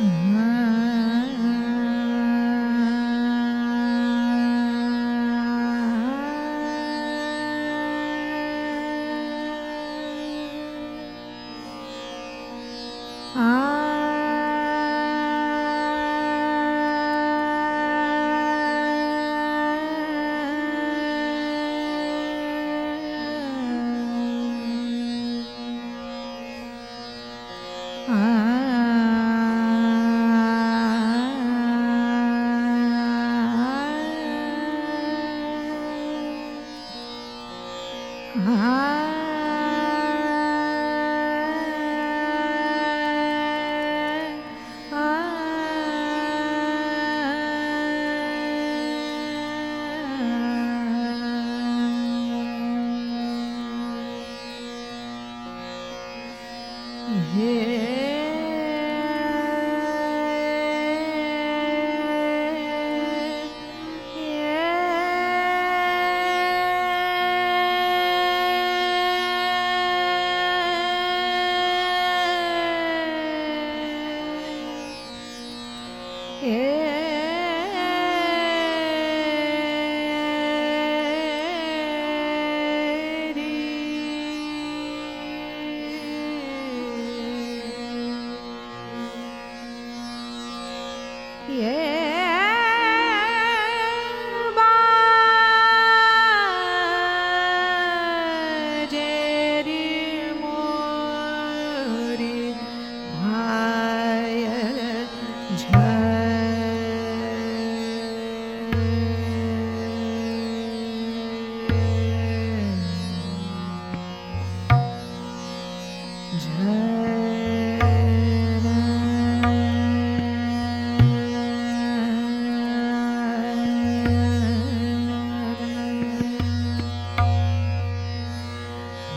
Mm-hmm.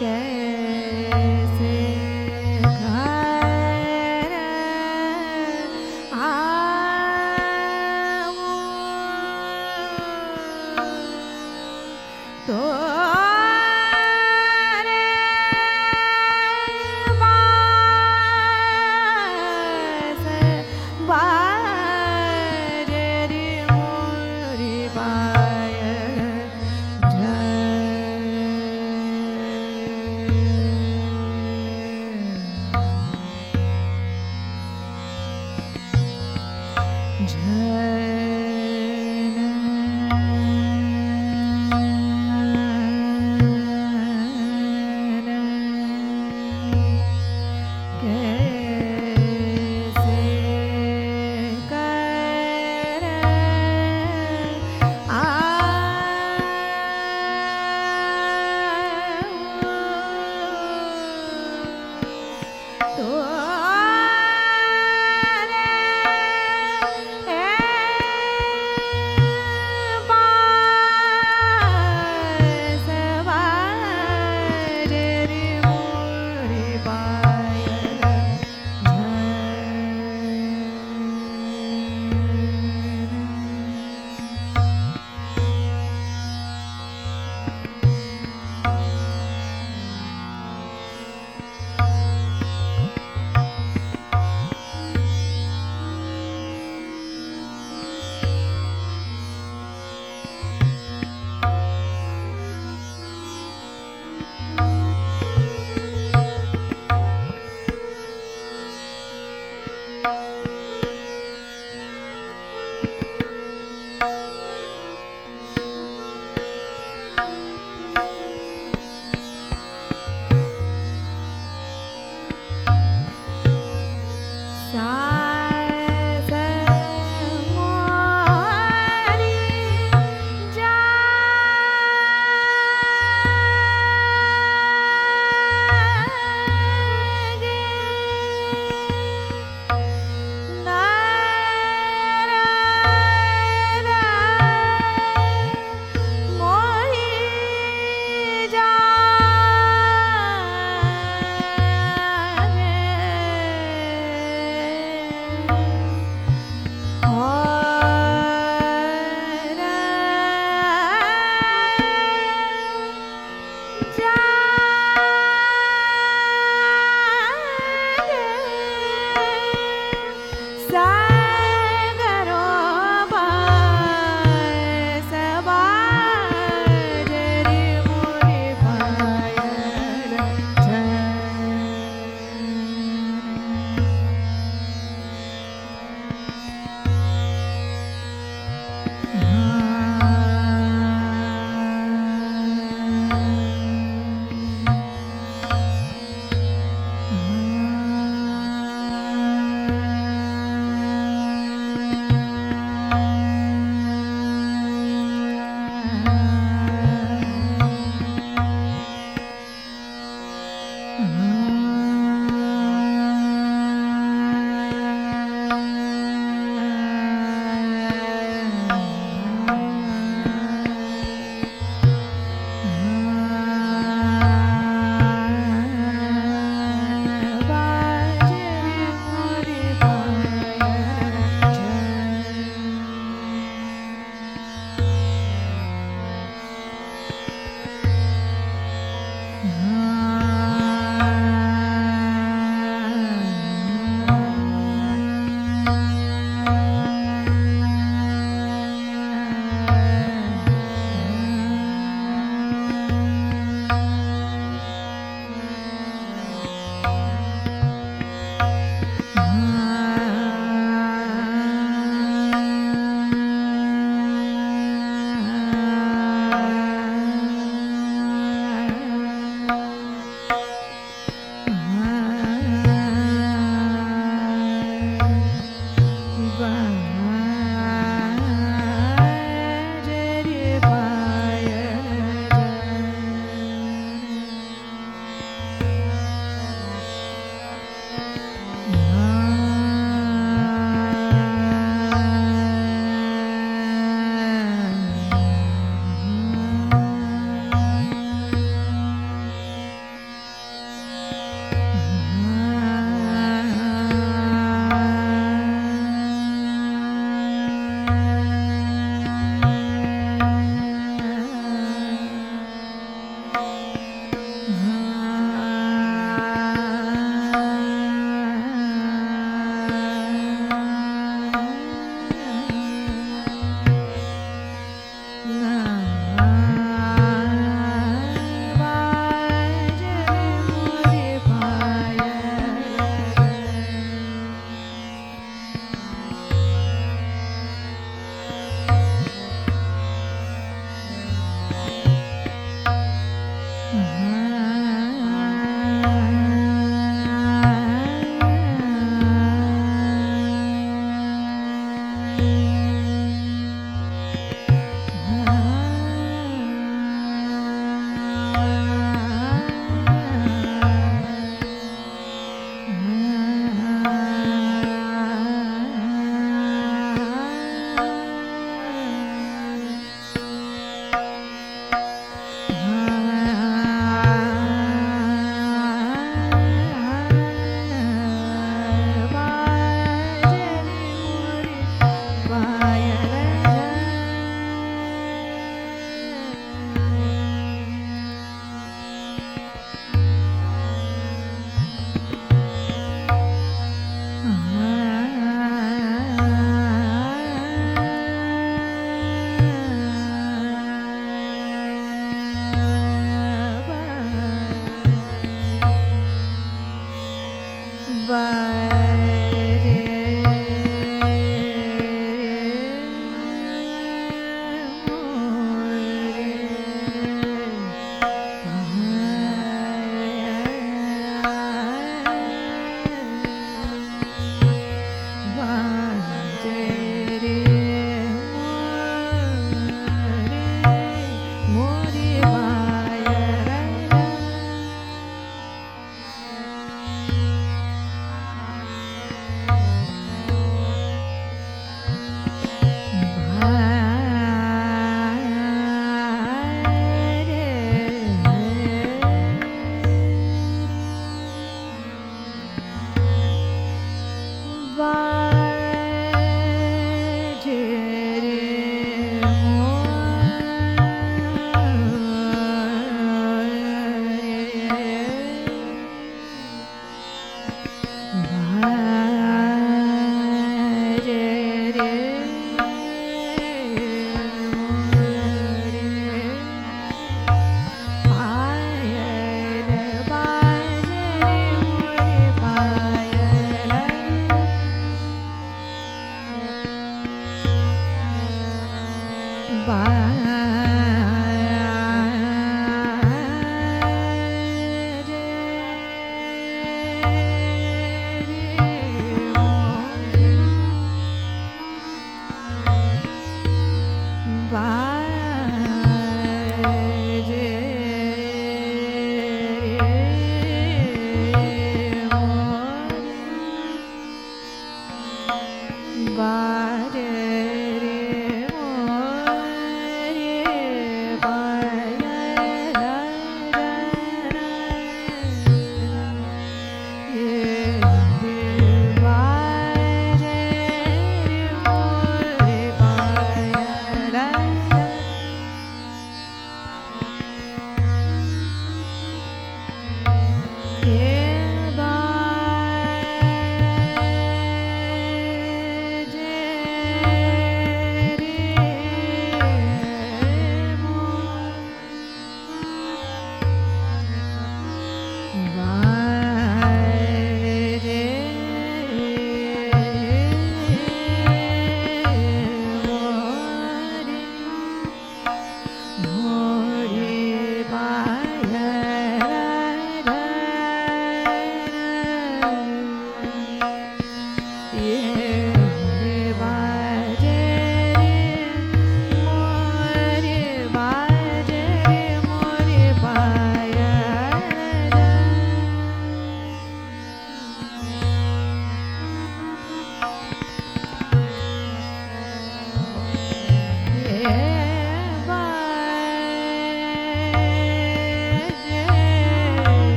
Okay. तो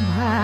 Bye.